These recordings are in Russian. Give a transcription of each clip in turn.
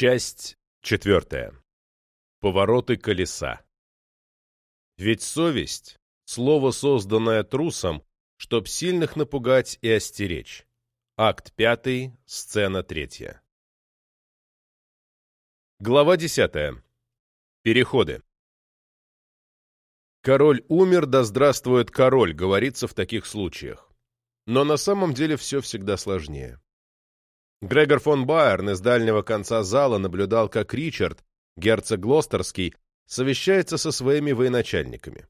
Часть четвертая. Повороты колеса. Ведь совесть — слово, созданное трусом, чтоб сильных напугать и остеречь. Акт пятый, сцена третья. Глава десятая. Переходы. «Король умер, да здравствует король», говорится в таких случаях. Но на самом деле все всегда сложнее. Грегор фон Байерн из дальнего конца зала наблюдал, как Ричард, герцог Глостерский, совещается со своими военачальниками.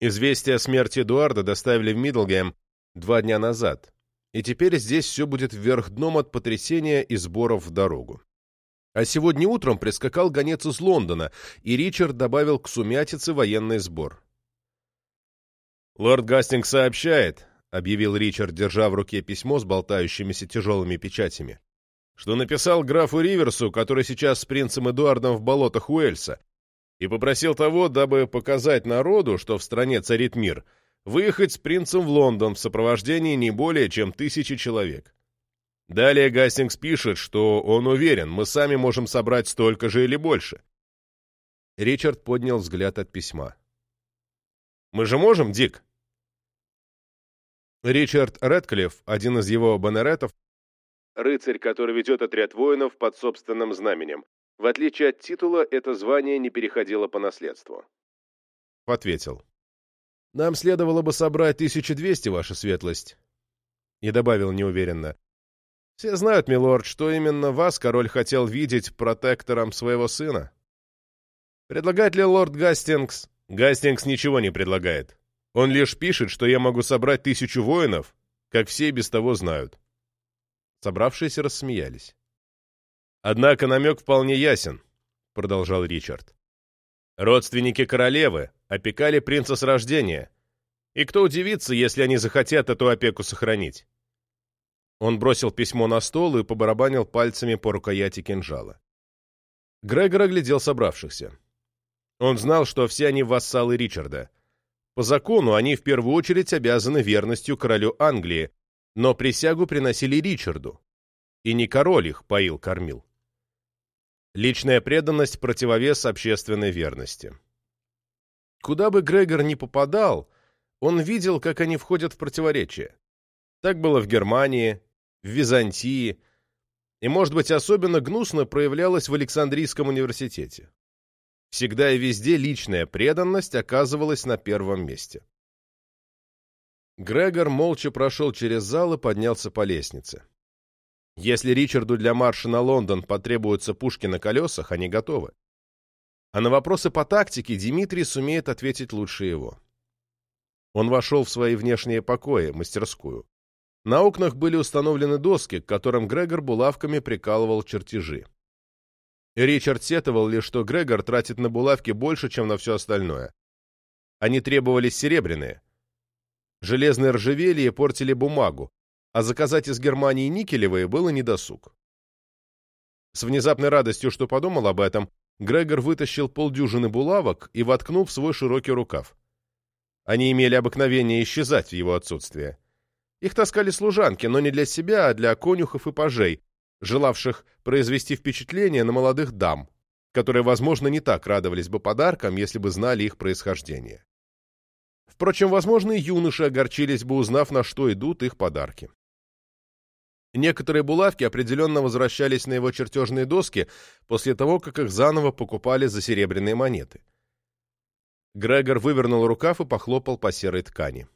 Известие о смерти Эдуарда доставили в Миддлгем два дня назад, и теперь здесь все будет вверх дном от потрясения и сборов в дорогу. А сегодня утром прискакал гонец из Лондона, и Ричард добавил к сумятице военный сбор. «Лорд Гастинг сообщает», — объявил Ричард, держа в руке письмо с болтающимися тяжелыми печатями, что написал графу Риверсу, который сейчас с принцем Эдуардом в болотах Уэльса, и попросил того, дабы показать народу, что в стране царит мир, выехать с принцем в Лондон в сопровождении не более чем тысячи человек. Далее Гастингс пишет, что он уверен, мы сами можем собрать столько же или больше. Ричард поднял взгляд от письма. «Мы же можем, Дик?» Ричард Рэдклифф, один из его банеретов, рыцарь, который ведет отряд воинов под собственным знаменем. В отличие от титула, это звание не переходило по наследству. Ответил. «Нам следовало бы собрать 1200, ваша светлость». И добавил неуверенно. «Все знают, милорд, что именно вас король хотел видеть протектором своего сына. Предлагает ли лорд Гастингс?» «Гастингс ничего не предлагает. Он лишь пишет, что я могу собрать тысячу воинов, как все без того знают. Собравшиеся рассмеялись. «Однако намек вполне ясен», — продолжал Ричард. «Родственники королевы опекали принца с рождения, и кто удивится, если они захотят эту опеку сохранить?» Он бросил письмо на стол и побарабанил пальцами по рукояти кинжала. Грегор оглядел собравшихся. Он знал, что все они вассалы Ричарда — по закону они в первую очередь обязаны верностью королю Англии, но присягу приносили Ричарду. И не король их поил-кормил. Личная преданность – противовес общественной верности. Куда бы Грегор ни попадал, он видел, как они входят в противоречие. Так было в Германии, в Византии, и, может быть, особенно гнусно проявлялось в Александрийском университете. Всегда и везде личная преданность оказывалась на первом месте. Грегор молча прошел через зал и поднялся по лестнице. Если Ричарду для марша на Лондон потребуются пушки на колесах, они готовы. А на вопросы по тактике Дмитрий сумеет ответить лучше его. Он вошел в свои внешние покои, мастерскую. На окнах были установлены доски, к которым Грегор булавками прикалывал чертежи. Ричард сетовал лишь, что Грегор тратит на булавки больше, чем на все остальное. Они требовались серебряные. Железные ржавели и портили бумагу, а заказать из Германии никелевые было недосуг. С внезапной радостью, что подумал об этом, Грегор вытащил полдюжины булавок и воткнул в свой широкий рукав. Они имели обыкновение исчезать в его отсутствие. Их таскали служанки, но не для себя, а для конюхов и пажей, желавших произвести впечатление на молодых дам, которые, возможно, не так радовались бы подаркам, если бы знали их происхождение. Впрочем, возможно, и юноши огорчились бы, узнав, на что идут их подарки. Некоторые булавки определенно возвращались на его чертежные доски после того, как их заново покупали за серебряные монеты. Грегор вывернул рукав и похлопал по серой ткани.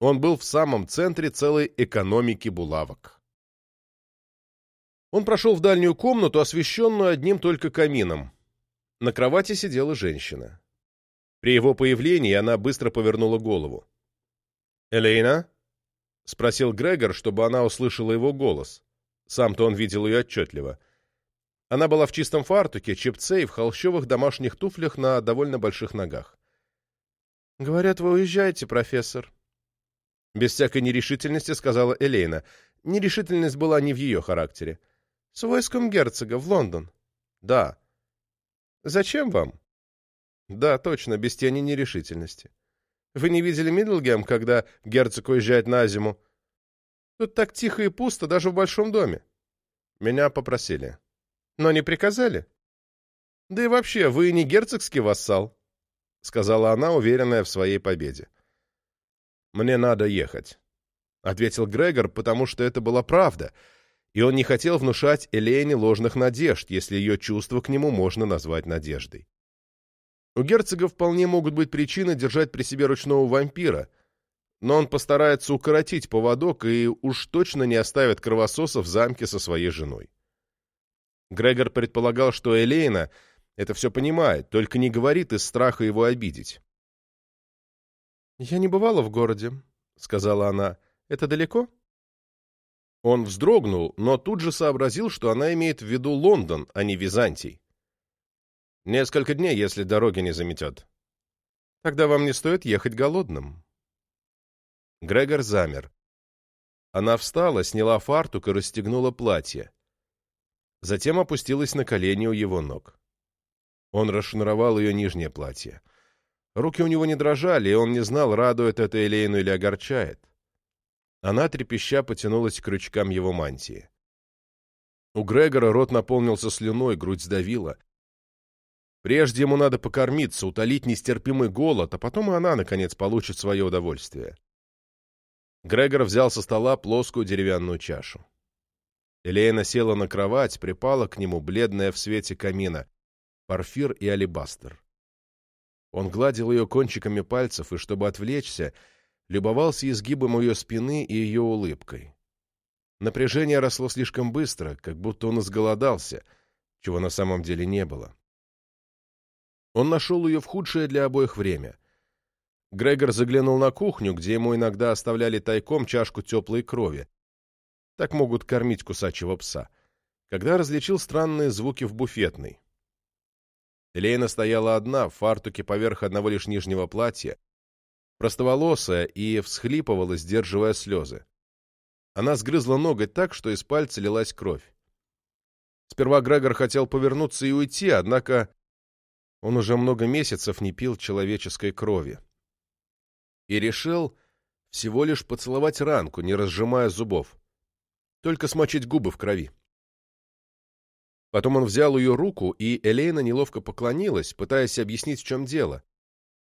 Он был в самом центре целой экономики булавок. Он прошел в дальнюю комнату, освещенную одним только камином. На кровати сидела женщина. При его появлении она быстро повернула голову. «Элейна?» — спросил Грегор, чтобы она услышала его голос. Сам-то он видел ее отчетливо. Она была в чистом фартуке, чепце и в холщовых домашних туфлях на довольно больших ногах. «Говорят, вы уезжаете, профессор?» Без всякой нерешительности сказала Элейна. Нерешительность была не в ее характере. С войском герцога в Лондон. Да. Зачем вам? Да, точно, без тени нерешительности. Вы не видели Миддлгем, когда герцог уезжает на зиму? Тут так тихо и пусто, даже в большом доме. Меня попросили. Но не приказали. Да и вообще, вы не герцогский вассал, сказала она, уверенная в своей победе. Мне надо ехать, ответил Грегор, потому что это была правда, и он не хотел внушать Элене ложных надежд, если ее чувства к нему можно назвать надеждой. У герцога вполне могут быть причины держать при себе ручного вампира, но он постарается укоротить поводок и уж точно не оставит кровососа в замке со своей женой. Грегор предполагал, что Элейна это все понимает, только не говорит из страха его обидеть. «Я не бывала в городе», — сказала она. «Это далеко?» Он вздрогнул, но тут же сообразил, что она имеет в виду Лондон, а не Византий. «Несколько дней, если дороги не заметет». «Тогда вам не стоит ехать голодным». Грегор замер. Она встала, сняла фартук и расстегнула платье. Затем опустилась на колени у его ног. Он расшнуровал ее нижнее платье. Руки у него не дрожали, и он не знал, радует это Элейну или огорчает. Она, трепеща, потянулась к крючкам его мантии. У Грегора рот наполнился слюной, грудь сдавила. Прежде ему надо покормиться, утолить нестерпимый голод, а потом и она, наконец, получит свое удовольствие. Грегор взял со стола плоскую деревянную чашу. Элейна села на кровать, припала к нему, бледная в свете камина порфир и алебастр. Он гладил ее кончиками пальцев и, чтобы отвлечься, любовался изгибом ее спины и ее улыбкой. Напряжение росло слишком быстро, как будто он изголодался, чего на самом деле не было. Он нашел ее в худшее для обоих время. Грегор заглянул на кухню, где ему иногда оставляли тайком чашку теплой крови. Так могут кормить кусачего пса. Когда различил странные звуки в буфетной. Лейна стояла одна, в фартуке поверх одного лишь нижнего платья, простоволосая и всхлипывала, сдерживая слезы. Она сгрызла ноготь так, что из пальца лилась кровь. Сперва Грегор хотел повернуться и уйти, однако он уже много месяцев не пил человеческой крови. И решил всего лишь поцеловать ранку, не разжимая зубов. Только смочить губы в крови. Потом он взял ее руку, и Элейна неловко поклонилась, пытаясь объяснить, в чем дело.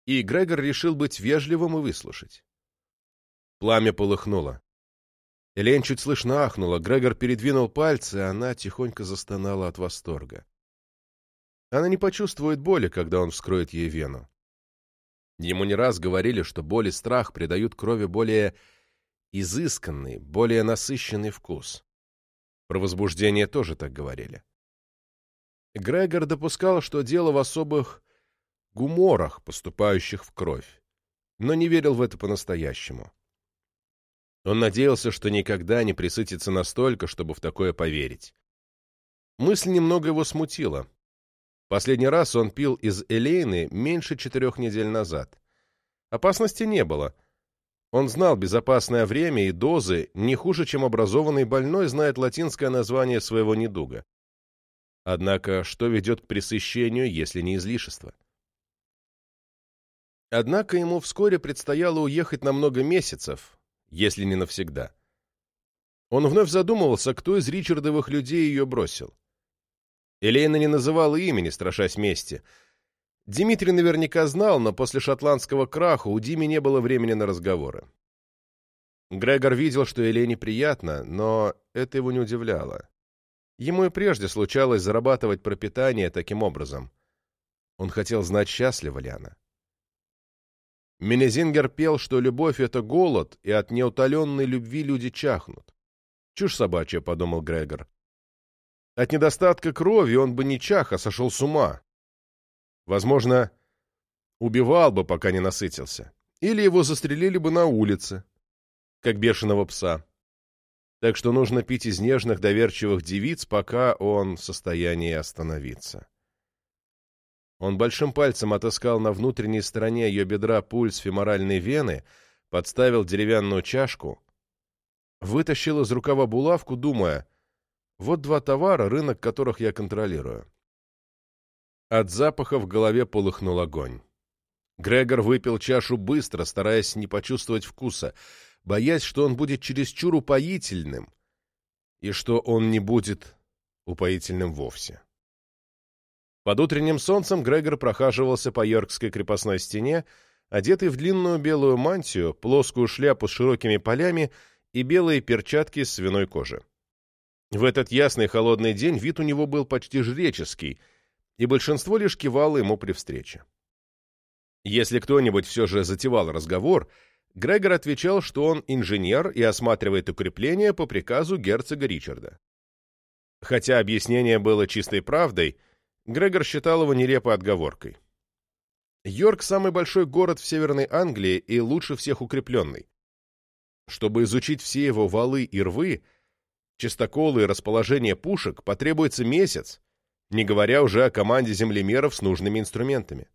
И Грегор решил быть вежливым и выслушать. Пламя полыхнуло. Элейн чуть слышно ахнула, Грегор передвинул пальцы, и она тихонько застонала от восторга. Она не почувствует боли, когда он вскроет ей вену. Ему не раз говорили, что боль и страх придают крови более изысканный, более насыщенный вкус. Про возбуждение тоже так говорили. Грегор допускал, что дело в особых гуморах, поступающих в кровь, но не верил в это по-настоящему. Он надеялся, что никогда не присытится настолько, чтобы в такое поверить. Мысль немного его смутила. Последний раз он пил из Элейны меньше четырех недель назад. Опасности не было. Он знал безопасное время и дозы не хуже, чем образованный больной знает латинское название своего недуга. Однако, что ведет к пресыщению, если не излишество? Однако ему вскоре предстояло уехать на много месяцев, если не навсегда. Он вновь задумывался, кто из Ричардовых людей ее бросил. Элейна не называла имени, страшась мести. Дмитрий наверняка знал, но после шотландского краха у Дими не было времени на разговоры. Грегор видел, что Елене приятно, но это его не удивляло. Ему и прежде случалось зарабатывать пропитание таким образом. Он хотел знать, счастлива ли она. Менезингер пел, что любовь — это голод, и от неутоленной любви люди чахнут. «Чушь собачья», — подумал Грегор. От недостатка крови он бы не чах, а сошел с ума. Возможно, убивал бы, пока не насытился. Или его застрелили бы на улице, как бешеного пса так что нужно пить из нежных доверчивых девиц, пока он в состоянии остановиться. Он большим пальцем отыскал на внутренней стороне ее бедра пульс феморальной вены, подставил деревянную чашку, вытащил из рукава булавку, думая, вот два товара, рынок которых я контролирую. От запаха в голове полыхнул огонь. Грегор выпил чашу быстро, стараясь не почувствовать вкуса — боясь, что он будет чересчур упоительным и что он не будет упоительным вовсе. Под утренним солнцем Грегор прохаживался по Йоркской крепостной стене, одетый в длинную белую мантию, плоскую шляпу с широкими полями и белые перчатки из свиной кожи. В этот ясный холодный день вид у него был почти жреческий, и большинство лишь кивало ему при встрече. Если кто-нибудь все же затевал разговор, Грегор отвечал, что он инженер и осматривает укрепления по приказу герцога Ричарда. Хотя объяснение было чистой правдой, Грегор считал его нелепой отговоркой. Йорк – самый большой город в Северной Англии и лучше всех укрепленный. Чтобы изучить все его валы и рвы, чистоколы и расположение пушек, потребуется месяц, не говоря уже о команде землемеров с нужными инструментами.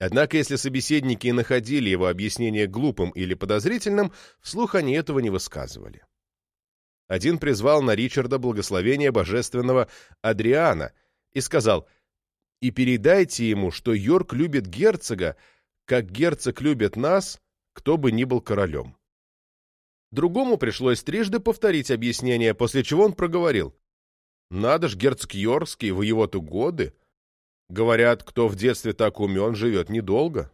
Однако, если собеседники и находили его объяснение глупым или подозрительным, вслух они этого не высказывали. Один призвал на Ричарда благословение божественного Адриана и сказал «И передайте ему, что Йорк любит герцога, как герцог любит нас, кто бы ни был королем». Другому пришлось трижды повторить объяснение, после чего он проговорил «Надо ж, герцог Йоркский, в его-то годы!» Говорят, кто в детстве так умен, живет недолго.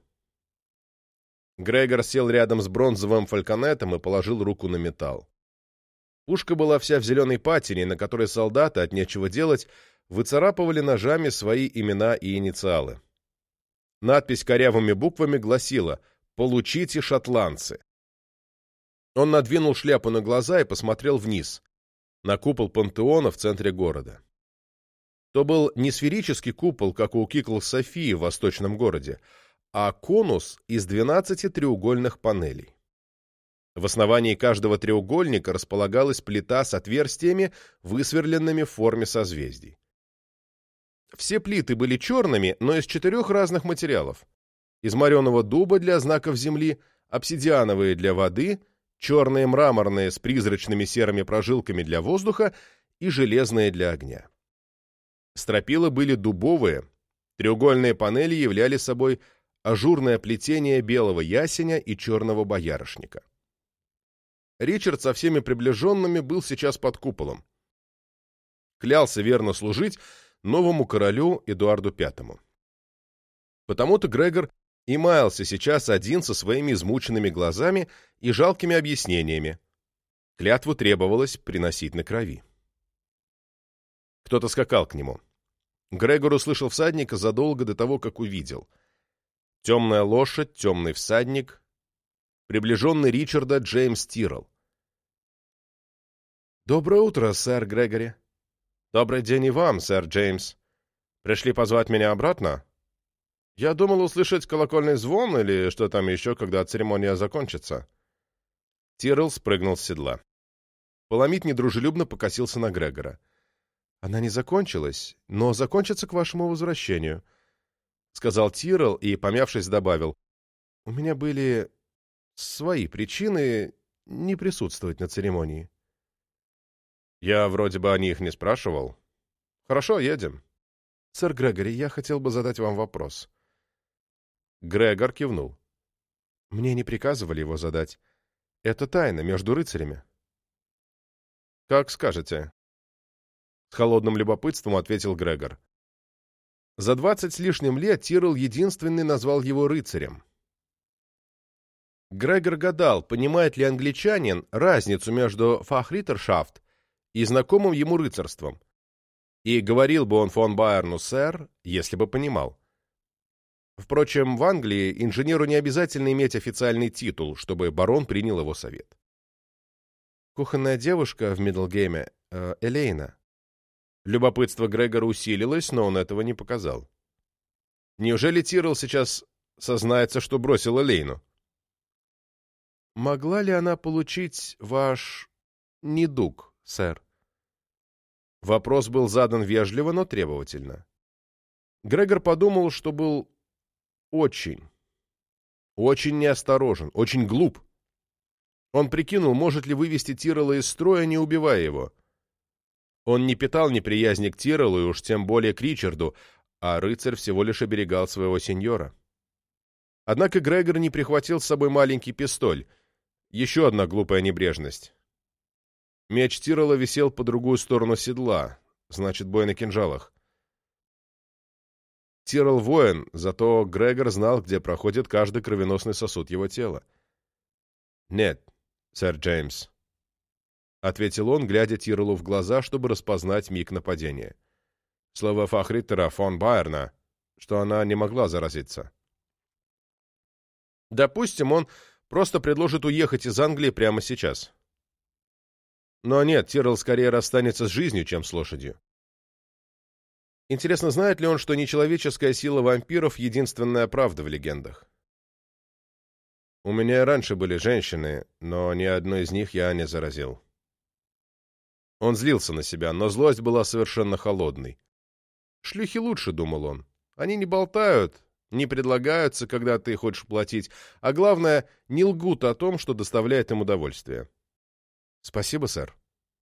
Грегор сел рядом с бронзовым фальконетом и положил руку на металл. Пушка была вся в зеленой патине, на которой солдаты, от нечего делать, выцарапывали ножами свои имена и инициалы. Надпись корявыми буквами гласила «Получите, шотландцы». Он надвинул шляпу на глаза и посмотрел вниз, на купол пантеона в центре города. То был не сферический купол, как у Кикл Софии в восточном городе, а конус из 12 треугольных панелей. В основании каждого треугольника располагалась плита с отверстиями, высверленными в форме созвездий. Все плиты были черными, но из четырех разных материалов. Из мореного дуба для знаков земли, обсидиановые для воды, черные мраморные с призрачными серыми прожилками для воздуха и железные для огня. Стропила были дубовые, треугольные панели являли собой ажурное плетение белого ясеня и черного боярышника. Ричард со всеми приближенными был сейчас под куполом. Клялся верно служить новому королю Эдуарду V. Потому-то Грегор и маялся сейчас один со своими измученными глазами и жалкими объяснениями. Клятву требовалось приносить на крови. Кто-то скакал к нему. Грегор услышал всадника задолго до того, как увидел. Темная лошадь, темный всадник, приближенный Ричарда Джеймс Тиррелл. «Доброе утро, сэр Грегори». «Добрый день и вам, сэр Джеймс. Пришли позвать меня обратно?» «Я думал услышать колокольный звон или что там еще, когда церемония закончится». Тиррелл спрыгнул с седла. Поломит недружелюбно покосился на Грегора. Она не закончилась, но закончится к вашему возвращению, — сказал Тирл и, помявшись, добавил. — У меня были свои причины не присутствовать на церемонии. — Я вроде бы о них не спрашивал. — Хорошо, едем. — Сэр Грегори, я хотел бы задать вам вопрос. Грегор кивнул. — Мне не приказывали его задать. Это тайна между рыцарями. — Как скажете, с холодным любопытством ответил Грегор. За двадцать с лишним лет Тирл единственный назвал его рыцарем. Грегор гадал, понимает ли англичанин разницу между фахриттершафт и знакомым ему рыцарством. И говорил бы он фон Байерну «сэр», если бы понимал. Впрочем, в Англии инженеру не обязательно иметь официальный титул, чтобы барон принял его совет. Кухонная девушка в Миддлгейме, э, Элейна, Любопытство Грегора усилилось, но он этого не показал. Неужели Тирл сейчас сознается, что бросила Лейну? «Могла ли она получить ваш недуг, сэр?» Вопрос был задан вежливо, но требовательно. Грегор подумал, что был очень, очень неосторожен, очень глуп. Он прикинул, может ли вывести Тирола из строя, не убивая его. Он не питал неприязни к Тирелу и уж тем более к Ричарду, а рыцарь всего лишь оберегал своего сеньора. Однако Грегор не прихватил с собой маленький пистоль. Еще одна глупая небрежность. Меч Тирола висел по другую сторону седла. Значит, бой на кинжалах. Тирл воин, зато Грегор знал, где проходит каждый кровеносный сосуд его тела. «Нет, сэр Джеймс», — ответил он, глядя Тирлу в глаза, чтобы распознать миг нападения. Слово Фахриттера фон Байерна, что она не могла заразиться. Допустим, он просто предложит уехать из Англии прямо сейчас. Но нет, Тирл скорее расстанется с жизнью, чем с лошадью. Интересно, знает ли он, что нечеловеческая сила вампиров — единственная правда в легендах? У меня раньше были женщины, но ни одной из них я не заразил. Он злился на себя, но злость была совершенно холодной. Шлюхи лучше, думал он. Они не болтают, не предлагаются, когда ты хочешь платить, а главное, не лгут о том, что доставляет им удовольствие. «Спасибо, сэр»,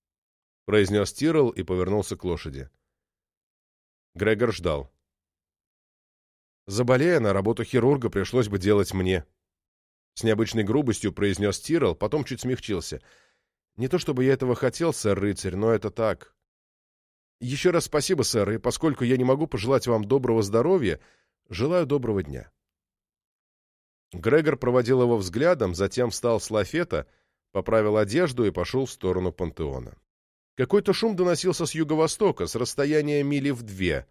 — произнес Тирл и повернулся к лошади. Грегор ждал. «Заболея на работу хирурга, пришлось бы делать мне». С необычной грубостью произнес Тирл, потом чуть смягчился. «Не то чтобы я этого хотел, сэр-рыцарь, но это так. Еще раз спасибо, сэр, и поскольку я не могу пожелать вам доброго здоровья, желаю доброго дня». Грегор проводил его взглядом, затем встал с лафета, поправил одежду и пошел в сторону пантеона. Какой-то шум доносился с юго-востока, с расстояния мили в две.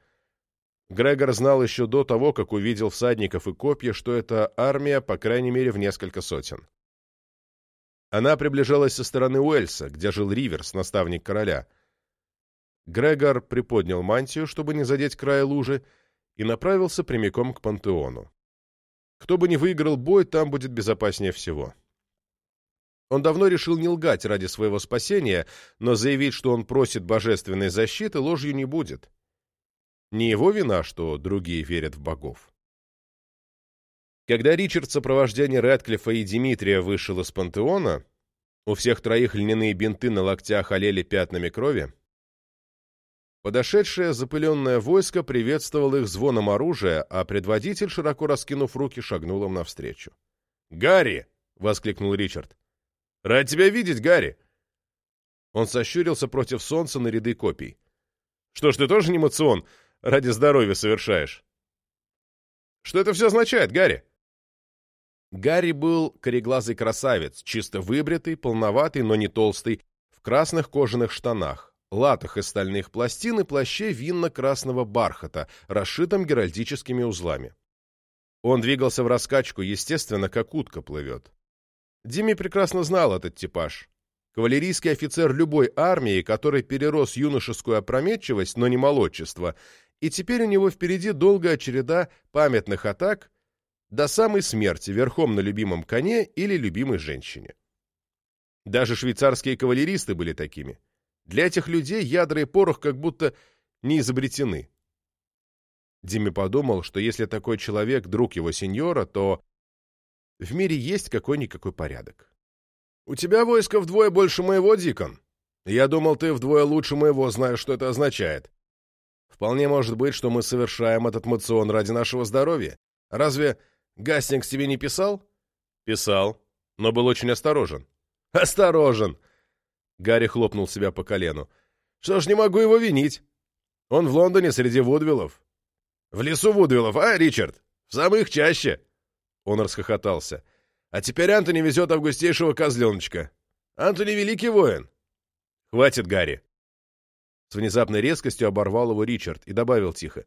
Грегор знал еще до того, как увидел всадников и копья, что это армия, по крайней мере, в несколько сотен. Она приближалась со стороны Уэльса, где жил Риверс, наставник короля. Грегор приподнял мантию, чтобы не задеть края лужи, и направился прямиком к пантеону. Кто бы ни выиграл бой, там будет безопаснее всего. Он давно решил не лгать ради своего спасения, но заявить, что он просит божественной защиты, ложью не будет. Не его вина, что другие верят в богов. Когда Ричард в сопровождении Рэдклиффа и Димитрия вышел из пантеона, у всех троих льняные бинты на локтях олели пятнами крови, подошедшее запыленное войско приветствовало их звоном оружия, а предводитель, широко раскинув руки, шагнул им навстречу. «Гарри!» — воскликнул Ричард. Рад тебя видеть, Гарри!» Он сощурился против солнца на ряды копий. «Что ж, ты тоже не мацион ради здоровья совершаешь?» «Что это все означает, Гарри?» Гарри был кореглазый красавец, чисто выбритый, полноватый, но не толстый, в красных кожаных штанах, латах из стальных пластин и плаще винно-красного бархата, расшитом геральдическими узлами. Он двигался в раскачку, естественно, как утка плывет. Дими прекрасно знал этот типаж. Кавалерийский офицер любой армии, который перерос юношескую опрометчивость, но не молодчество, и теперь у него впереди долгая череда памятных атак до самой смерти верхом на любимом коне или любимой женщине. Даже швейцарские кавалеристы были такими. Для этих людей ядра и порох как будто не изобретены. Диме подумал, что если такой человек друг его сеньора, то в мире есть какой-никакой порядок. «У тебя войско вдвое больше моего, Дикон. Я думал, ты вдвое лучше моего знаешь, что это означает. Вполне может быть, что мы совершаем этот мацион ради нашего здоровья. Разве Гастингс тебе не писал?» «Писал, но был очень осторожен». «Осторожен!» Гарри хлопнул себя по колену. «Что ж, не могу его винить. Он в Лондоне среди Вудвиллов». «В лесу Вудвиллов, а, Ричард? В самых чаще!» Он расхохотался. «А теперь Антони везет августейшего козленочка. Антони великий воин!» «Хватит, Гарри!» С внезапной резкостью оборвал его Ричард и добавил тихо.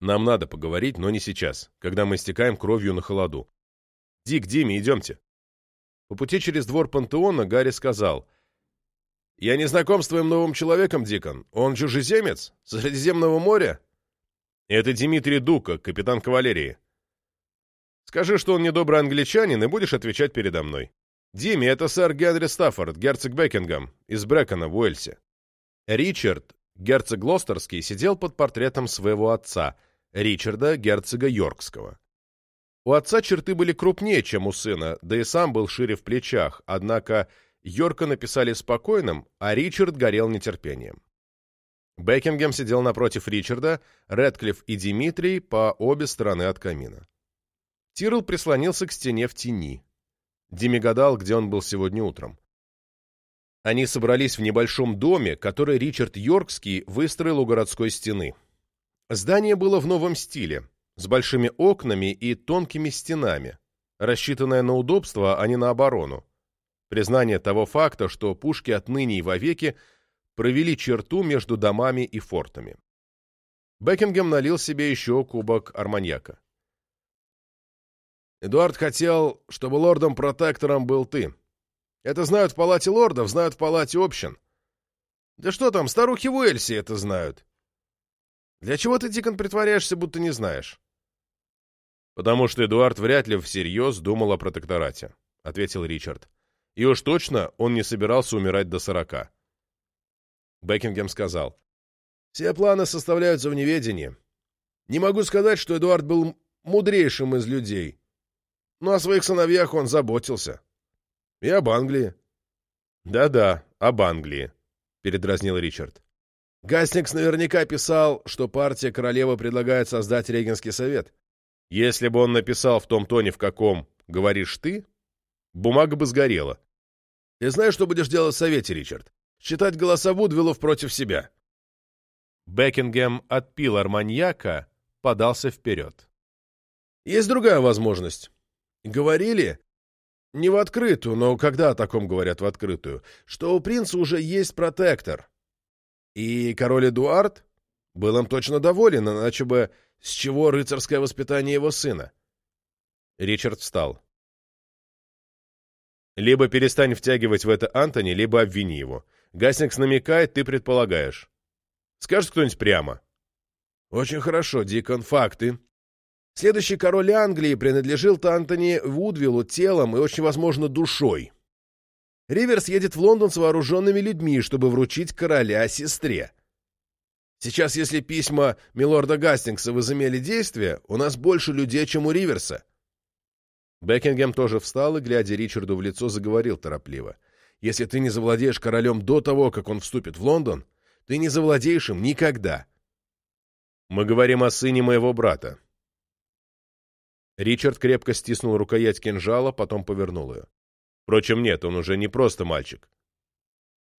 «Нам надо поговорить, но не сейчас, когда мы истекаем кровью на холоду. Дик, Диме, идемте». По пути через двор пантеона Гарри сказал. «Я не знаком с твоим новым человеком, Дикон. Он чужеземец? С Средиземного моря?» «Это Дмитрий Дука, капитан кавалерии». Скажи, что он недобрый англичанин, и будешь отвечать передо мной. Димми, это сэр Генри Стаффорд, герцог Бекингем, из Брэкона в Уэльсе. Ричард, герцог Глостерский, сидел под портретом своего отца, Ричарда, герцога Йоркского. У отца черты были крупнее, чем у сына, да и сам был шире в плечах, однако Йорка написали спокойным, а Ричард горел нетерпением. Бекингем сидел напротив Ричарда, Редклифф и Димитрий по обе стороны от камина. Тирл прислонился к стене в тени. Дими гадал, где он был сегодня утром. Они собрались в небольшом доме, который Ричард Йоркский выстроил у городской стены. Здание было в новом стиле, с большими окнами и тонкими стенами, рассчитанное на удобство, а не на оборону. Признание того факта, что пушки отныне и вовеки провели черту между домами и фортами. Бекингем налил себе еще кубок арманьяка. «Эдуард хотел, чтобы лордом-протектором был ты. Это знают в палате лордов, знают в палате общин. Да что там, старухи в Уэльсе это знают. Для чего ты, Дикон, притворяешься, будто не знаешь?» «Потому что Эдуард вряд ли всерьез думал о протекторате», — ответил Ричард. «И уж точно он не собирался умирать до сорока». Бекингем сказал. Все планы составляются в неведении. Не могу сказать, что Эдуард был мудрейшим из людей. Но о своих сыновьях он заботился. И об Англии. «Да-да, об Англии», — передразнил Ричард. Гастингс наверняка писал, что партия королевы предлагает создать регенский совет. Если бы он написал в том тоне, в каком говоришь ты, бумага бы сгорела. Ты знаешь, что будешь делать в совете, Ричард? Считать голоса Вудвиллов против себя. Бекингем отпил арманьяка, подался вперед. «Есть другая возможность. Говорили, не в открытую, но когда о таком говорят в открытую, что у принца уже есть протектор. И король Эдуард был им точно доволен, иначе бы с чего рыцарское воспитание его сына?» Ричард встал. «Либо перестань втягивать в это Антони, либо обвини его. Гастингс намекает, ты предполагаешь. Скажет кто-нибудь прямо. Очень хорошо, Дикон, факты. Следующий король Англии принадлежил Антони Вудвиллу телом и, очень возможно, душой. Риверс едет в Лондон с вооруженными людьми, чтобы вручить короля сестре. Сейчас, если письма милорда Гастингса возымели действие, у нас больше людей, чем у Риверса. Бекингем тоже встал и, глядя Ричарду в лицо, заговорил торопливо. «Если ты не завладеешь королем до того, как он вступит в Лондон, ты не завладеешь им никогда. Мы говорим о сыне моего брата. Ричард крепко стиснул рукоять кинжала, потом повернул ее. Впрочем, нет, он уже не просто мальчик.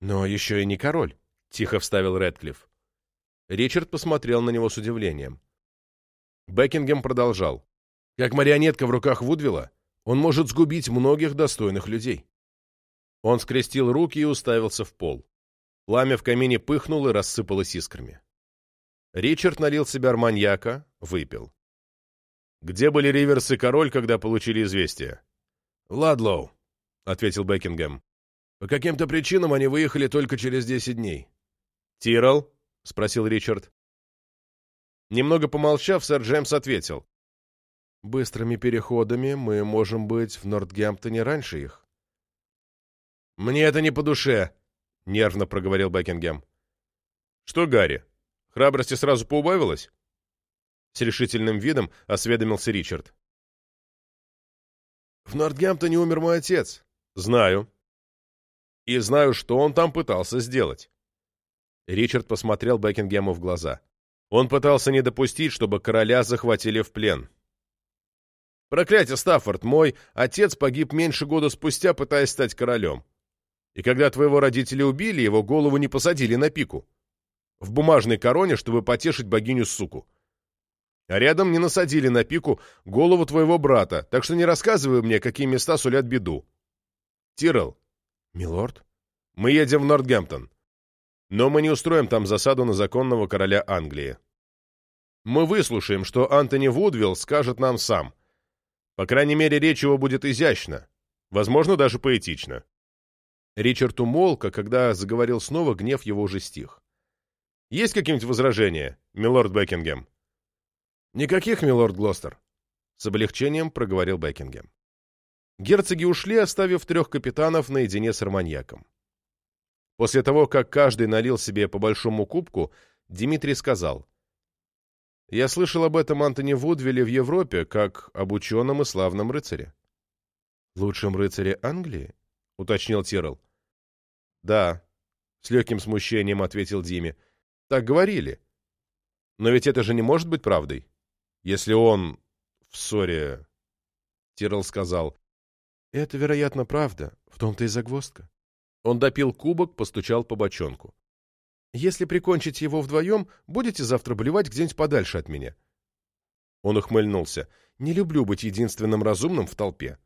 Но еще и не король, — тихо вставил Рэдклифф. Ричард посмотрел на него с удивлением. Бекингем продолжал. Как марионетка в руках Вудвилла, он может сгубить многих достойных людей. Он скрестил руки и уставился в пол. Пламя в камине пыхнуло и рассыпалось искрами. Ричард налил себе арманьяка, выпил. «Где были Риверс и Король, когда получили известие?» «Ладлоу», — ответил Бекингем. «По каким-то причинам они выехали только через десять дней». «Тирол?» — спросил Ричард. Немного помолчав, сэр Джеймс ответил. «Быстрыми переходами мы можем быть в Нортгемптоне раньше их». «Мне это не по душе», — нервно проговорил Бекингем. «Что, Гарри, храбрости сразу поубавилось?» С решительным видом осведомился Ричард. «В Нортгемптоне умер мой отец». «Знаю. И знаю, что он там пытался сделать». Ричард посмотрел Бекингему в глаза. Он пытался не допустить, чтобы короля захватили в плен. «Проклятие, Стаффорд, мой отец погиб меньше года спустя, пытаясь стать королем. И когда твоего родителя убили, его голову не посадили на пику. В бумажной короне, чтобы потешить богиню-суку. А рядом не насадили на пику голову твоего брата, так что не рассказывай мне, какие места сулят беду. Тирл. Милорд? Мы едем в Нортгемптон. Но мы не устроим там засаду на законного короля Англии. Мы выслушаем, что Антони Вудвилл скажет нам сам. По крайней мере, речь его будет изящна, возможно, даже поэтична. Ричард умолк, а когда заговорил снова, гнев его уже стих. «Есть какие-нибудь возражения, милорд Бекингем?» «Никаких, милорд Глостер», — с облегчением проговорил Бекингем. Герцоги ушли, оставив трех капитанов наедине с арманьяком. После того, как каждый налил себе по большому кубку, Дмитрий сказал, «Я слышал об этом Антони Вудвилле в Европе, как об ученом и славном рыцаре». «Лучшем рыцаре Англии?» — уточнил Тирл. «Да», — с легким смущением ответил Диме. «Так говорили. Но ведь это же не может быть правдой. Если он в ссоре...» Тирл сказал. «Это, вероятно, правда. В том-то и загвоздка. Он допил кубок, постучал по бочонку. «Если прикончить его вдвоем, будете завтра блевать где-нибудь подальше от меня?» Он ухмыльнулся. «Не люблю быть единственным разумным в толпе».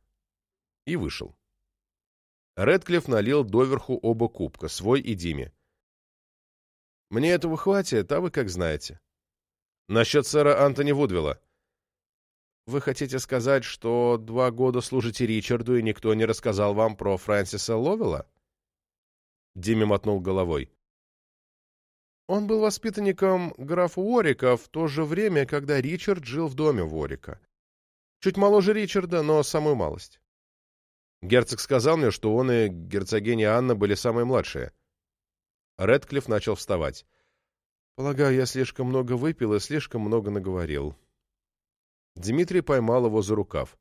И вышел. Редклифф налил доверху оба кубка, свой и Диме. «Мне этого хватит, а вы как знаете». «Насчет сэра Антони Вудвилла». «Вы хотите сказать, что два года служите Ричарду, и никто не рассказал вам про Фрэнсиса Ловелла?» Димми мотнул головой. Он был воспитанником графа Уорика в то же время, когда Ричард жил в доме Уорика. Чуть моложе Ричарда, но самую малость. Герцог сказал мне, что он и герцогиня Анна были самые младшие. Редклифф начал вставать. Полагаю, я слишком много выпил и слишком много наговорил. Дмитрий поймал его за рукав.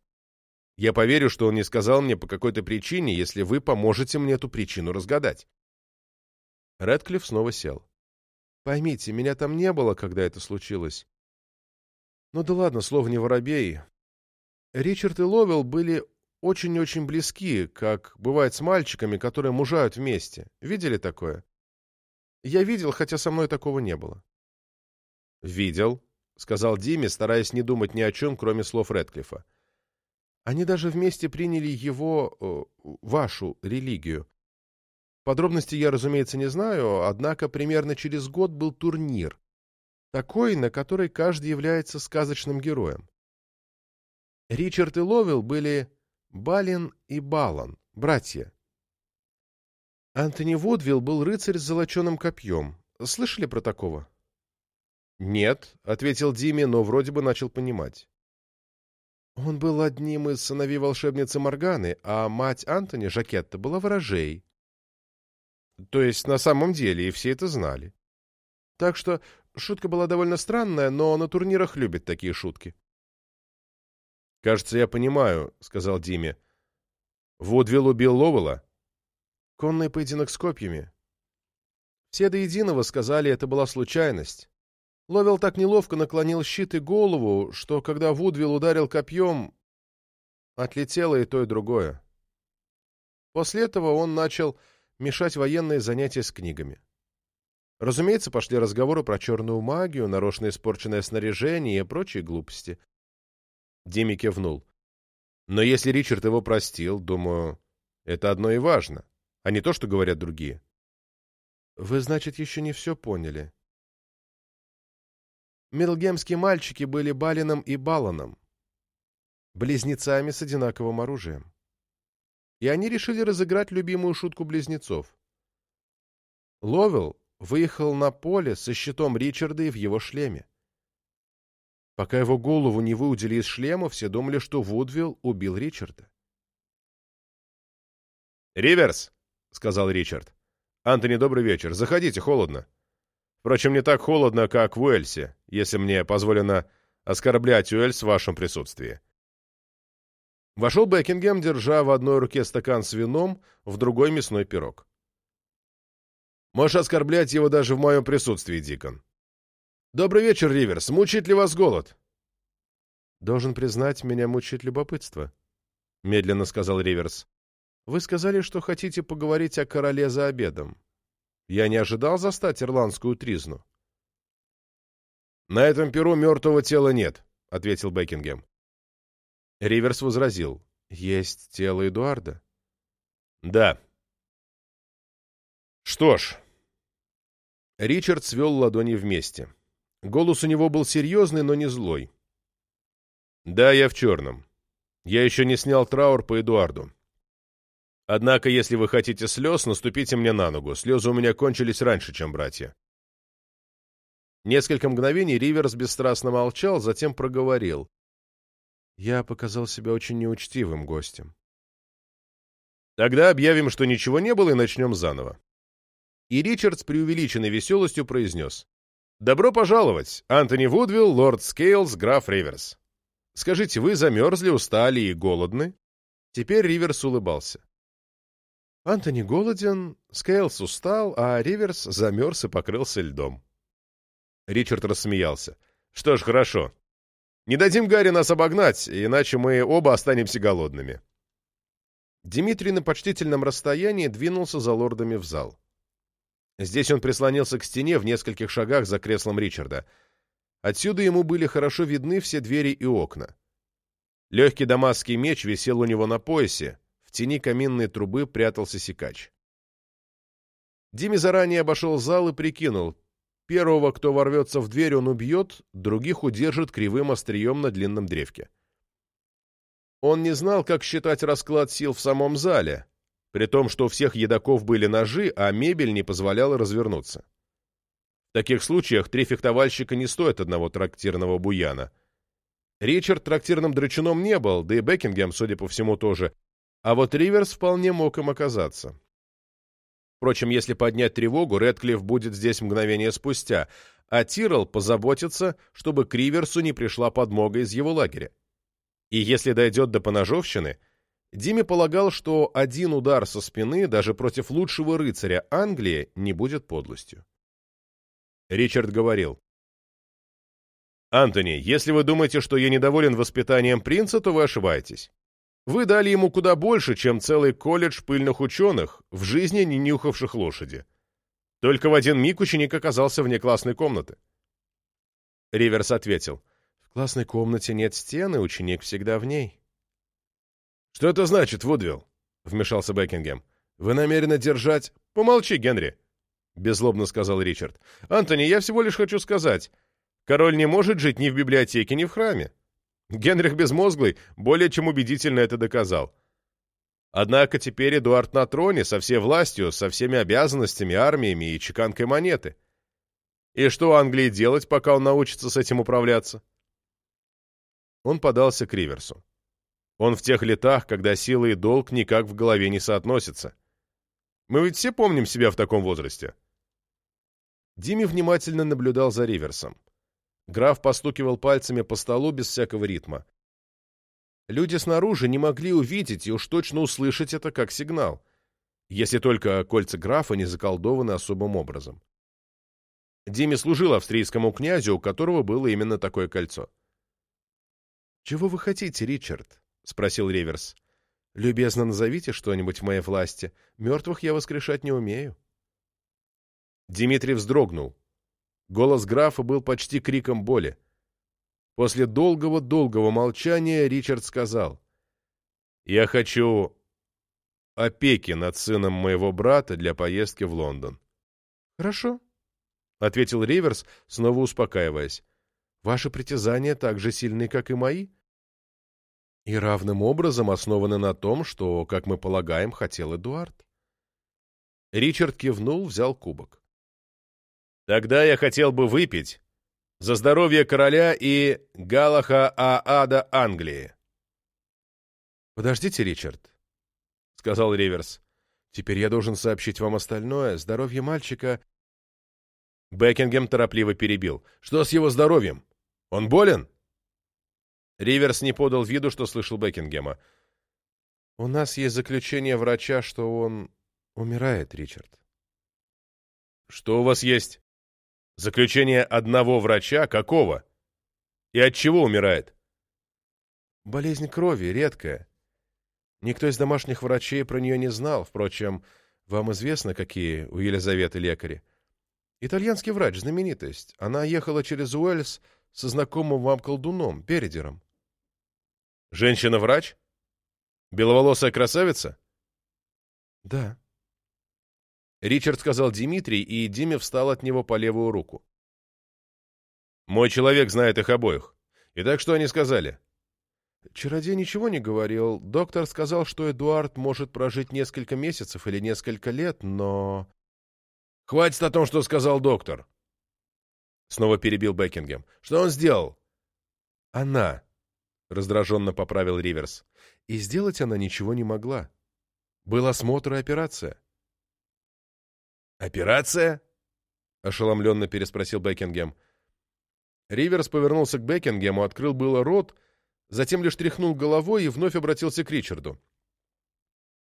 Я поверю, что он не сказал мне по какой-то причине, если вы поможете мне эту причину разгадать. Редклифф снова сел. Поймите, меня там не было, когда это случилось. Ну да ладно, слово не воробей. Ричард и Ловел были очень-очень близки, как бывает с мальчиками, которые мужают вместе. Видели такое? Я видел, хотя со мной такого не было. «Видел», — сказал Диме, стараясь не думать ни о чем, кроме слов Редклифа. «Они даже вместе приняли его... Э, вашу религию. Подробности я, разумеется, не знаю, однако примерно через год был турнир. Такой, на который каждый является сказочным героем. Ричард и Ловел были Балин и Балан, братья. Антони Вудвилл был рыцарь с золоченым копьем. Слышали про такого? «Нет», — ответил Диме, но вроде бы начал понимать. Он был одним из сыновей волшебницы Морганы, а мать Антони, Жакетта, была ворожей. То есть на самом деле, и все это знали. Так что шутка была довольно странная, но на турнирах любят такие шутки. «Кажется, я понимаю», — сказал Диме. «Вудвилл убил Ловела?» «Конный поединок с копьями». Все до единого сказали, это была случайность. Ловел так неловко наклонил щит и голову, что, когда Вудвилл ударил копьем, отлетело и то, и другое. После этого он начал мешать военные занятия с книгами. Разумеется, пошли разговоры про черную магию, нарочно испорченное снаряжение и прочие глупости. Дими кивнул. Но если Ричард его простил, думаю, это одно и важно, а не то, что говорят другие. Вы, значит, еще не все поняли. Мидлгемские мальчики были Балином и Баланом, близнецами с одинаковым оружием и они решили разыграть любимую шутку близнецов. Ловел выехал на поле со щитом Ричарда и в его шлеме. Пока его голову не выудили из шлема, все думали, что Вудвилл убил Ричарда. «Риверс!» — сказал Ричард. «Антони, добрый вечер. Заходите, холодно. Впрочем, не так холодно, как в Уэльсе, если мне позволено оскорблять Уэльс в вашем присутствии. Вошел Бекингем, держа в одной руке стакан с вином, в другой мясной пирог. «Можешь оскорблять его даже в моем присутствии, Дикон». «Добрый вечер, Риверс. Мучит ли вас голод?» «Должен признать, меня мучает любопытство», — медленно сказал Риверс. «Вы сказали, что хотите поговорить о короле за обедом. Я не ожидал застать ирландскую тризну». «На этом перу мертвого тела нет», — ответил Бекингем. Риверс возразил. «Есть тело Эдуарда?» «Да». «Что ж...» Ричард свел ладони вместе. Голос у него был серьезный, но не злой. «Да, я в черном. Я еще не снял траур по Эдуарду. Однако, если вы хотите слез, наступите мне на ногу. Слезы у меня кончились раньше, чем братья». Несколько мгновений Риверс бесстрастно молчал, затем проговорил. Я показал себя очень неучтивым гостем. Тогда объявим, что ничего не было, и начнем заново. И Ричард с преувеличенной веселостью произнес. «Добро пожаловать, Антони Вудвилл, лорд Скейлс, граф Риверс. Скажите, вы замерзли, устали и голодны?» Теперь Риверс улыбался. Антони голоден, Скейлс устал, а Риверс замерз и покрылся льдом. Ричард рассмеялся. «Что ж, хорошо. Не дадим Гарри нас обогнать, иначе мы оба останемся голодными. Дмитрий на почтительном расстоянии двинулся за лордами в зал. Здесь он прислонился к стене в нескольких шагах за креслом Ричарда. Отсюда ему были хорошо видны все двери и окна. Легкий дамасский меч висел у него на поясе, в тени каминной трубы прятался секач. Диме заранее обошел зал и прикинул. Первого, кто ворвется в дверь, он убьет, других удержит кривым острием на длинном древке. Он не знал, как считать расклад сил в самом зале, при том, что у всех едоков были ножи, а мебель не позволяла развернуться. В таких случаях три фехтовальщика не стоят одного трактирного буяна. Ричард трактирным драчуном не был, да и Бекингем, судя по всему, тоже, а вот Риверс вполне мог им оказаться. Впрочем, если поднять тревогу, Редклифф будет здесь мгновение спустя, а Тирл позаботится, чтобы к Риверсу не пришла подмога из его лагеря. И если дойдет до поножовщины, Диме полагал, что один удар со спины даже против лучшего рыцаря Англии не будет подлостью. Ричард говорил. «Антони, если вы думаете, что я недоволен воспитанием принца, то вы ошибаетесь. Вы дали ему куда больше, чем целый колледж пыльных ученых, в жизни не нюхавших лошади. Только в один миг ученик оказался вне классной комнаты». Риверс ответил. «В классной комнате нет стены, ученик всегда в ней». «Что это значит, Вудвилл?» — вмешался Бекингем. «Вы намерены держать...» «Помолчи, Генри!» — беззлобно сказал Ричард. «Антони, я всего лишь хочу сказать. Король не может жить ни в библиотеке, ни в храме. Генрих Безмозглый более чем убедительно это доказал. Однако теперь Эдуард на троне со всей властью, со всеми обязанностями, армиями и чеканкой монеты. И что Англии делать, пока он научится с этим управляться?» Он подался к Риверсу. Он в тех летах, когда сила и долг никак в голове не соотносятся. Мы ведь все помним себя в таком возрасте. Дими внимательно наблюдал за Риверсом. Граф постукивал пальцами по столу без всякого ритма. Люди снаружи не могли увидеть и уж точно услышать это как сигнал, если только кольца графа не заколдованы особым образом. Диме служил австрийскому князю, у которого было именно такое кольцо. «Чего вы хотите, Ричард?» — спросил Реверс. «Любезно назовите что-нибудь в моей власти. Мертвых я воскрешать не умею». Дмитрий вздрогнул. Голос графа был почти криком боли. После долгого-долгого молчания Ричард сказал. «Я хочу опеки над сыном моего брата для поездки в Лондон». «Хорошо», — ответил Риверс, снова успокаиваясь. «Ваши притязания так же сильны, как и мои и равным образом основаны на том, что, как мы полагаем, хотел Эдуард. Ричард кивнул, взял кубок. «Тогда я хотел бы выпить за здоровье короля и Галаха Аада Англии». «Подождите, Ричард», — сказал Риверс. «Теперь я должен сообщить вам остальное. Здоровье мальчика...» Бекингем торопливо перебил. «Что с его здоровьем? Он болен?» Риверс не подал виду, что слышал Бекингема. «У нас есть заключение врача, что он умирает, Ричард». «Что у вас есть? Заключение одного врача? Какого? И от чего умирает?» «Болезнь крови, редкая. Никто из домашних врачей про нее не знал. Впрочем, вам известно, какие у Елизаветы лекари. Итальянский врач, знаменитость. Она ехала через Уэльс со знакомым вам колдуном, Передером. Женщина-врач? Беловолосая красавица? Да. Ричард сказал Дмитрий, и Диме встал от него по левую руку. Мой человек знает их обоих. Итак, что они сказали? Чародей ничего не говорил. Доктор сказал, что Эдуард может прожить несколько месяцев или несколько лет, но... Хватит о том, что сказал доктор. Снова перебил Бекингем. Что он сделал? Она. — раздраженно поправил Риверс. И сделать она ничего не могла. Был осмотр и операция. «Операция?» — ошеломленно переспросил Бекингем. Риверс повернулся к Бекингему, открыл было рот, затем лишь тряхнул головой и вновь обратился к Ричарду.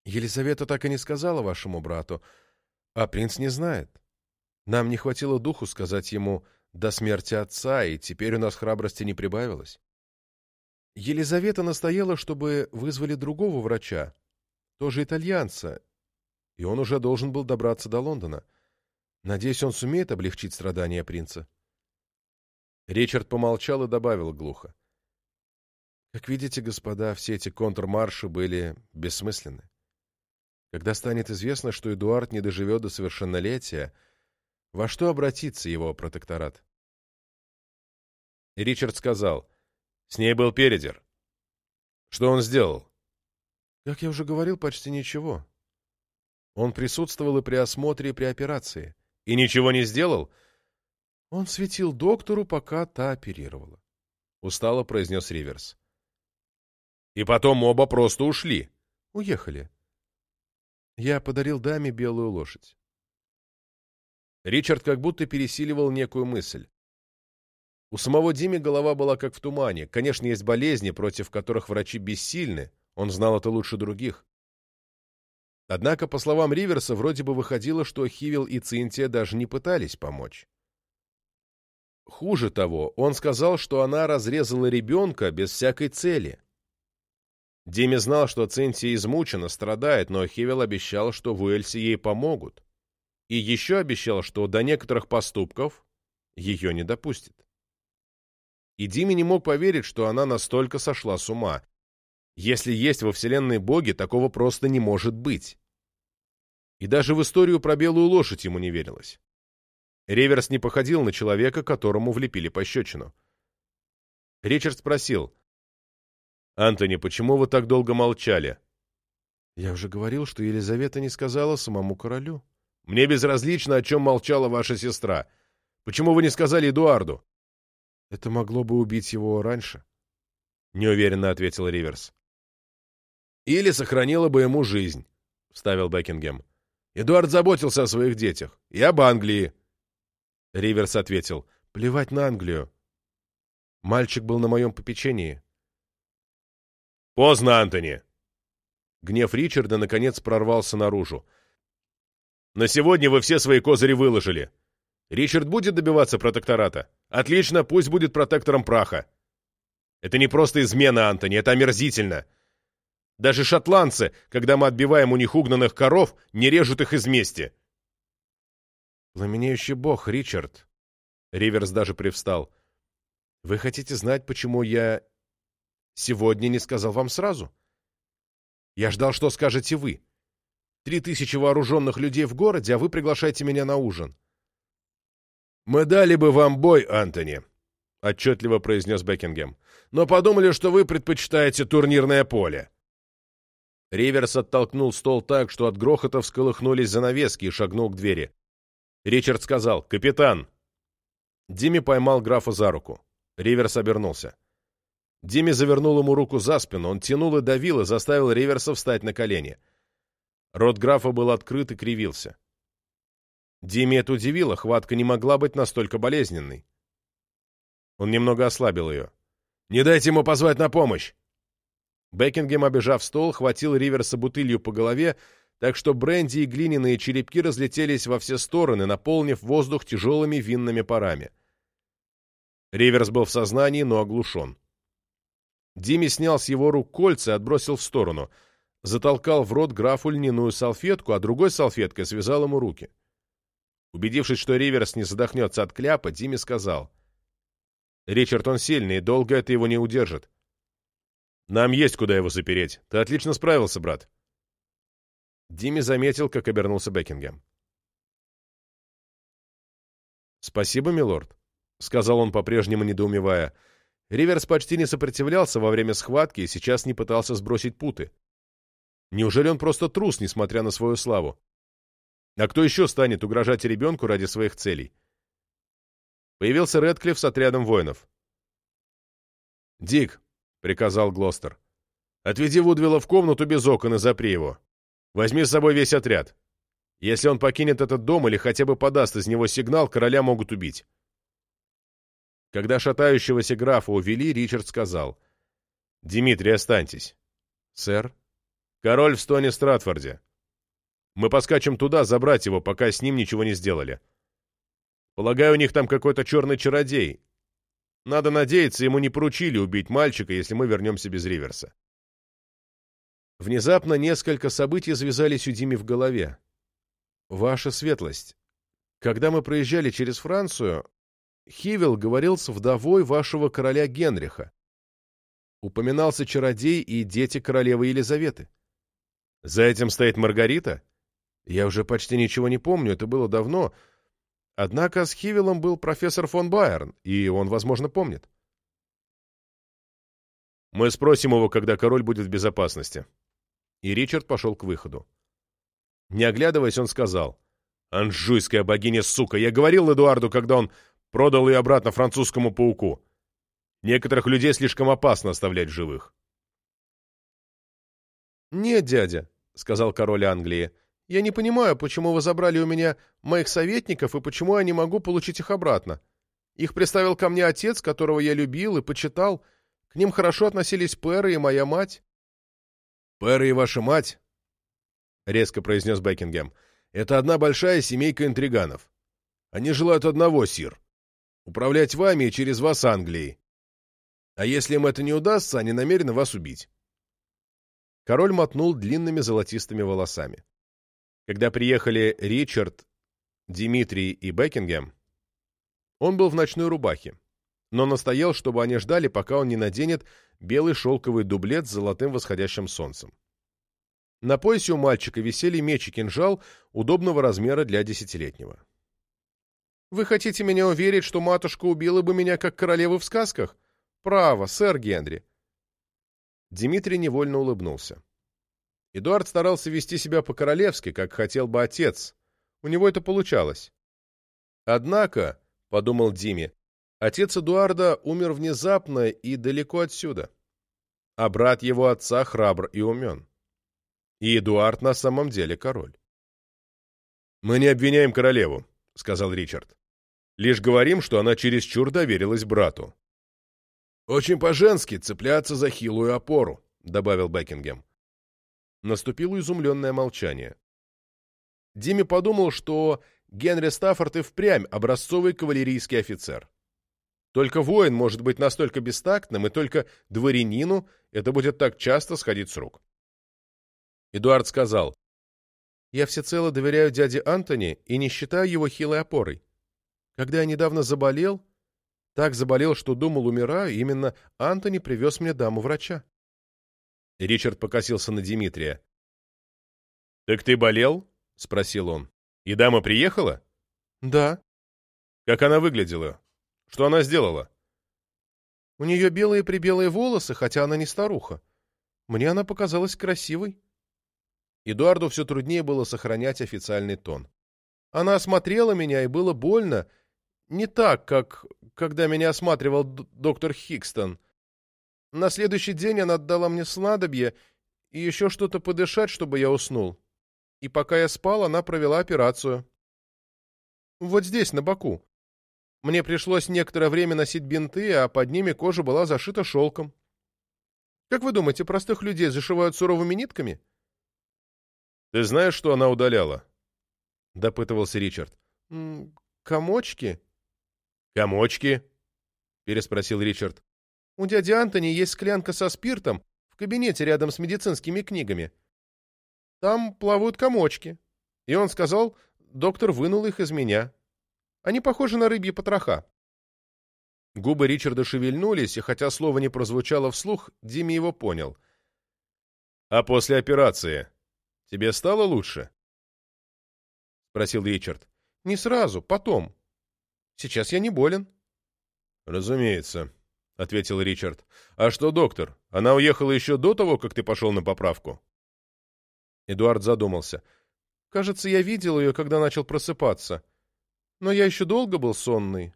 «Елизавета так и не сказала вашему брату, а принц не знает. Нам не хватило духу сказать ему до смерти отца, и теперь у нас храбрости не прибавилось. Елизавета настояла, чтобы вызвали другого врача, тоже итальянца, и он уже должен был добраться до Лондона. Надеюсь, он сумеет облегчить страдания принца. Ричард помолчал и добавил глухо. Как видите, господа, все эти контрмарши были бессмысленны. Когда станет известно, что Эдуард не доживет до совершеннолетия, во что обратится его протекторат? Ричард сказал, с ней был Передер. Что он сделал? Как я уже говорил, почти ничего. Он присутствовал и при осмотре, и при операции. И ничего не сделал? Он светил доктору, пока та оперировала. Устало произнес Риверс. И потом оба просто ушли. Уехали. Я подарил даме белую лошадь. Ричард как будто пересиливал некую мысль. У самого Дими голова была как в тумане. Конечно, есть болезни, против которых врачи бессильны. Он знал это лучше других. Однако, по словам Риверса, вроде бы выходило, что Хивил и Цинтия даже не пытались помочь. Хуже того, он сказал, что она разрезала ребенка без всякой цели. Дими знал, что Цинтия измучена, страдает, но Хивил обещал, что в Уэльсе ей помогут. И еще обещал, что до некоторых поступков ее не допустит. И Дими не мог поверить, что она настолько сошла с ума. Если есть во Вселенной боги, такого просто не может быть. И даже в историю про белую лошадь ему не верилось. Реверс не походил на человека, которому влепили пощечину. Ричард спросил, «Антони, почему вы так долго молчали?» «Я уже говорил, что Елизавета не сказала самому королю». «Мне безразлично, о чем молчала ваша сестра. Почему вы не сказали Эдуарду?» «Это могло бы убить его раньше», — неуверенно ответил Риверс. «Или сохранило бы ему жизнь», — вставил Бекингем. «Эдуард заботился о своих детях. И об Англии». Риверс ответил. «Плевать на Англию. Мальчик был на моем попечении. «Поздно, Антони!» Гнев Ричарда, наконец, прорвался наружу. «На сегодня вы все свои козыри выложили. Ричард будет добиваться протектората? Отлично, пусть будет протектором праха. Это не просто измена, Антони, это омерзительно. Даже шотландцы, когда мы отбиваем у них угнанных коров, не режут их из мести». «Пламенеющий бог, Ричард!» Риверс даже привстал. «Вы хотите знать, почему я Сегодня не сказал вам сразу. Я ждал, что скажете вы. Три тысячи вооруженных людей в городе, а вы приглашаете меня на ужин. «Мы дали бы вам бой, Антони», — отчетливо произнес Бекингем. «но подумали, что вы предпочитаете турнирное поле». Риверс оттолкнул стол так, что от грохота всколыхнулись занавески и шагнул к двери. Ричард сказал «Капитан». Дими поймал графа за руку. Риверс обернулся. Дими завернул ему руку за спину, он тянул и давил, и заставил Риверса встать на колени. Рот графа был открыт и кривился. Диме это удивило, хватка не могла быть настолько болезненной. Он немного ослабил ее. «Не дайте ему позвать на помощь!» Бекингем, обижав стол, хватил Риверса бутылью по голове, так что бренди и глиняные черепки разлетелись во все стороны, наполнив воздух тяжелыми винными парами. Риверс был в сознании, но оглушен. Дими снял с его рук кольца и отбросил в сторону. Затолкал в рот графу льняную салфетку, а другой салфеткой связал ему руки. Убедившись, что Риверс не задохнется от кляпа, Дими сказал. «Ричард, он сильный, долго это его не удержит. Нам есть куда его запереть. Ты отлично справился, брат». Дими заметил, как обернулся Бекингем. «Спасибо, милорд», — сказал он, по-прежнему недоумевая. Риверс почти не сопротивлялся во время схватки и сейчас не пытался сбросить путы. Неужели он просто трус, несмотря на свою славу? А кто еще станет угрожать ребенку ради своих целей? Появился Редклифф с отрядом воинов. «Дик», — приказал Глостер, — «отведи Вудвилла в комнату без окон и запри его. Возьми с собой весь отряд. Если он покинет этот дом или хотя бы подаст из него сигнал, короля могут убить». Когда шатающегося графа увели, Ричард сказал. «Димитрий, останьтесь». «Сэр?» «Король в стоне Стратфорде. Мы поскачем туда забрать его, пока с ним ничего не сделали. Полагаю, у них там какой-то черный чародей. Надо надеяться, ему не поручили убить мальчика, если мы вернемся без Риверса». Внезапно несколько событий завязались у Дими в голове. «Ваша светлость, когда мы проезжали через Францию, Хивел говорил с вдовой вашего короля Генриха. Упоминался чародей и дети королевы Елизаветы. За этим стоит Маргарита? Я уже почти ничего не помню, это было давно. Однако с Хивелом был профессор фон Байерн, и он, возможно, помнит. Мы спросим его, когда король будет в безопасности. И Ричард пошел к выходу. Не оглядываясь, он сказал, «Анжуйская богиня, сука! Я говорил Эдуарду, когда он продал ее обратно французскому пауку. Некоторых людей слишком опасно оставлять живых». «Нет, дядя», — сказал король Англии, — «я не понимаю, почему вы забрали у меня моих советников и почему я не могу получить их обратно. Их приставил ко мне отец, которого я любил и почитал. К ним хорошо относились Пэры и моя мать». «Пэры и ваша мать», — резко произнес Бекингем, — «это одна большая семейка интриганов. Они желают одного, сир — управлять вами и через вас Англией. А если им это не удастся, они намерены вас убить». Король мотнул длинными золотистыми волосами. Когда приехали Ричард, Димитрий и Бекингем, он был в ночной рубахе, но настоял, чтобы они ждали, пока он не наденет белый шелковый дублет с золотым восходящим солнцем. На поясе у мальчика висели меч и кинжал удобного размера для десятилетнего. «Вы хотите меня уверить, что матушка убила бы меня, как королевы в сказках? Право, сэр Генри. Дмитрий невольно улыбнулся. Эдуард старался вести себя по-королевски, как хотел бы отец. У него это получалось. Однако, — подумал Диме, — отец Эдуарда умер внезапно и далеко отсюда. А брат его отца храбр и умен. И Эдуард на самом деле король. «Мы не обвиняем королеву», — сказал Ричард. «Лишь говорим, что она чересчур доверилась брату. «Очень по-женски цепляться за хилую опору», — добавил Бекингем. Наступило изумленное молчание. Димми подумал, что Генри Стаффорд и впрямь образцовый кавалерийский офицер. Только воин может быть настолько бестактным, и только дворянину это будет так часто сходить с рук. Эдуард сказал, «Я всецело доверяю дяде Антони и не считаю его хилой опорой. Когда я недавно заболел, так заболел, что думал, умираю, именно Антони привез мне даму-врача. Ричард покосился на Дмитрия. «Так ты болел?» — спросил он. «И дама приехала?» «Да». «Как она выглядела? Что она сделала?» «У нее белые-прибелые волосы, хотя она не старуха. Мне она показалась красивой». Эдуарду все труднее было сохранять официальный тон. Она осмотрела меня, и было больно, не так, как когда меня осматривал доктор Хикстон. На следующий день она отдала мне снадобье и еще что-то подышать, чтобы я уснул. И пока я спал, она провела операцию. Вот здесь, на боку. Мне пришлось некоторое время носить бинты, а под ними кожа была зашита шелком. Как вы думаете, простых людей зашивают суровыми нитками? — Ты знаешь, что она удаляла? — допытывался Ричард. — Комочки? «Комочки?» — переспросил Ричард. «У дяди Антони есть склянка со спиртом в кабинете рядом с медицинскими книгами. Там плавают комочки. И он сказал, доктор вынул их из меня. Они похожи на рыбьи потроха». Губы Ричарда шевельнулись, и хотя слово не прозвучало вслух, Димми его понял. «А после операции тебе стало лучше?» — спросил Ричард. «Не сразу, потом. Сейчас я не болен. — Разумеется, — ответил Ричард. — А что, доктор, она уехала еще до того, как ты пошел на поправку? Эдуард задумался. — Кажется, я видел ее, когда начал просыпаться. Но я еще долго был сонный.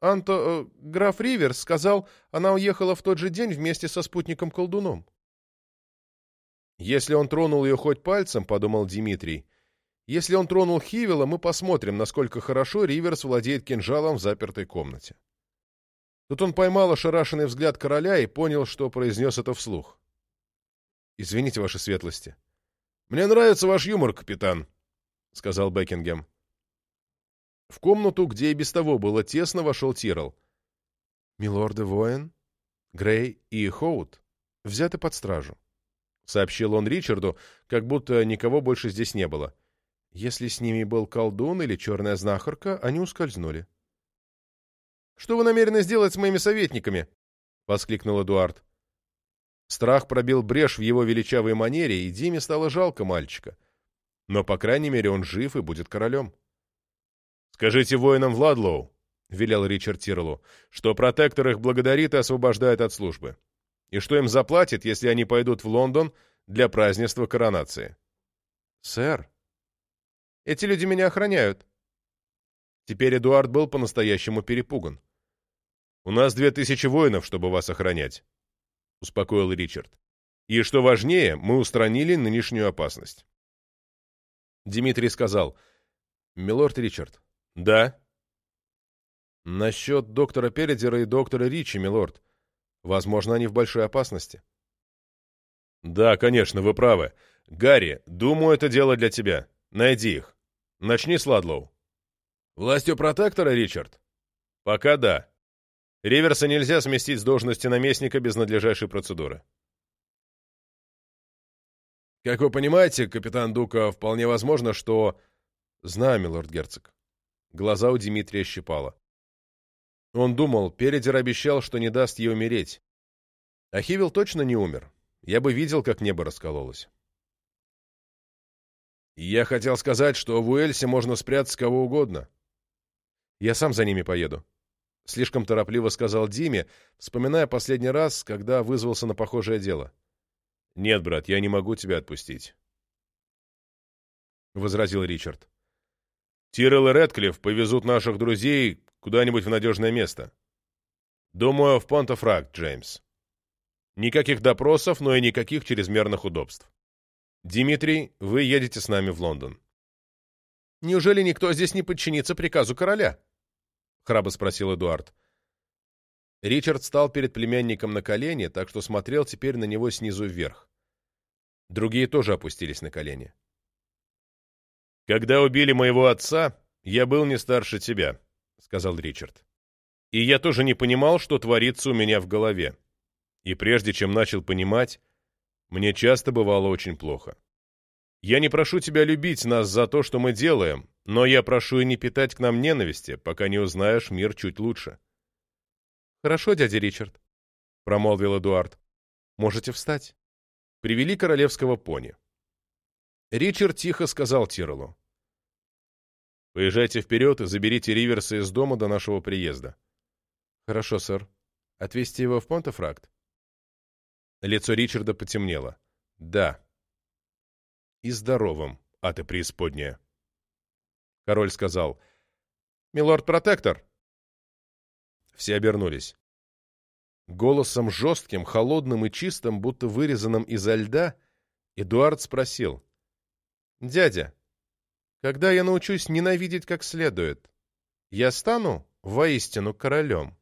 Анто... Э, граф Риверс сказал, она уехала в тот же день вместе со спутником-колдуном. «Если он тронул ее хоть пальцем, — подумал Дмитрий, если он тронул Хивела, мы посмотрим, насколько хорошо Риверс владеет кинжалом в запертой комнате. Тут он поймал ошарашенный взгляд короля и понял, что произнес это вслух. «Извините, ваши светлости». «Мне нравится ваш юмор, капитан», — сказал Бекингем. В комнату, где и без того было тесно, вошел Тирл. «Милорды воин, Грей и Хоут взяты под стражу. — сообщил он Ричарду, как будто никого больше здесь не было. Если с ними был колдун или черная знахарка, они ускользнули. «Что вы намерены сделать с моими советниками?» — воскликнул Эдуард. Страх пробил брешь в его величавой манере, и Диме стало жалко мальчика. Но, по крайней мере, он жив и будет королем. «Скажите воинам Владлоу», — велел Ричард Тирлу, «что протектор их благодарит и освобождает от службы, и что им заплатит, если они пойдут в Лондон для празднества коронации». «Сэр, эти люди меня охраняют». Теперь Эдуард был по-настоящему перепуган. «У нас две тысячи воинов, чтобы вас охранять», — успокоил Ричард. «И, что важнее, мы устранили нынешнюю опасность». Дмитрий сказал, «Милорд Ричард». «Да». «Насчет доктора Передера и доктора Ричи, милорд. Возможно, они в большой опасности». «Да, конечно, вы правы. Гарри, думаю, это дело для тебя. Найди их. Начни с Ладлоу». «Властью протектора, Ричард?» «Пока да. Риверса нельзя сместить с должности наместника без надлежащей процедуры». «Как вы понимаете, капитан Дука, вполне возможно, что...» «Знаю, милорд-герцог». Глаза у Дмитрия щипало. Он думал, Передер обещал, что не даст ей умереть. А Хивил точно не умер. Я бы видел, как небо раскололось. Я хотел сказать, что в Уэльсе можно спрятать кого угодно. Я сам за ними поеду. Слишком торопливо сказал Диме, вспоминая последний раз, когда вызвался на похожее дело. «Нет, брат, я не могу тебя отпустить», — возразил Ричард. «Тирелл и Редклифф повезут наших друзей куда-нибудь в надежное место. Думаю, в Понтофракт, Джеймс. Никаких допросов, но и никаких чрезмерных удобств. Дмитрий, вы едете с нами в Лондон». «Неужели никто здесь не подчинится приказу короля?» — храбро спросил Эдуард. Ричард стал перед племянником на колени, так что смотрел теперь на него снизу вверх. Другие тоже опустились на колени. «Когда убили моего отца, я был не старше тебя», — сказал Ричард. «И я тоже не понимал, что творится у меня в голове. И прежде чем начал понимать, мне часто бывало очень плохо. Я не прошу тебя любить нас за то, что мы делаем, но я прошу и не питать к нам ненависти, пока не узнаешь мир чуть лучше. Хорошо, дядя Ричард, промолвил Эдуард. Можете встать. Привели королевского пони. Ричард тихо сказал Тиролу. «Поезжайте вперед и заберите Риверса из дома до нашего приезда». «Хорошо, сэр. Отвезти его в Понтефракт?» Лицо Ричарда потемнело. «Да», и здоровым, а ты преисподняя. Король сказал, «Милорд-протектор!» Все обернулись. Голосом жестким, холодным и чистым, будто вырезанным изо льда, Эдуард спросил, «Дядя, когда я научусь ненавидеть как следует, я стану воистину королем?»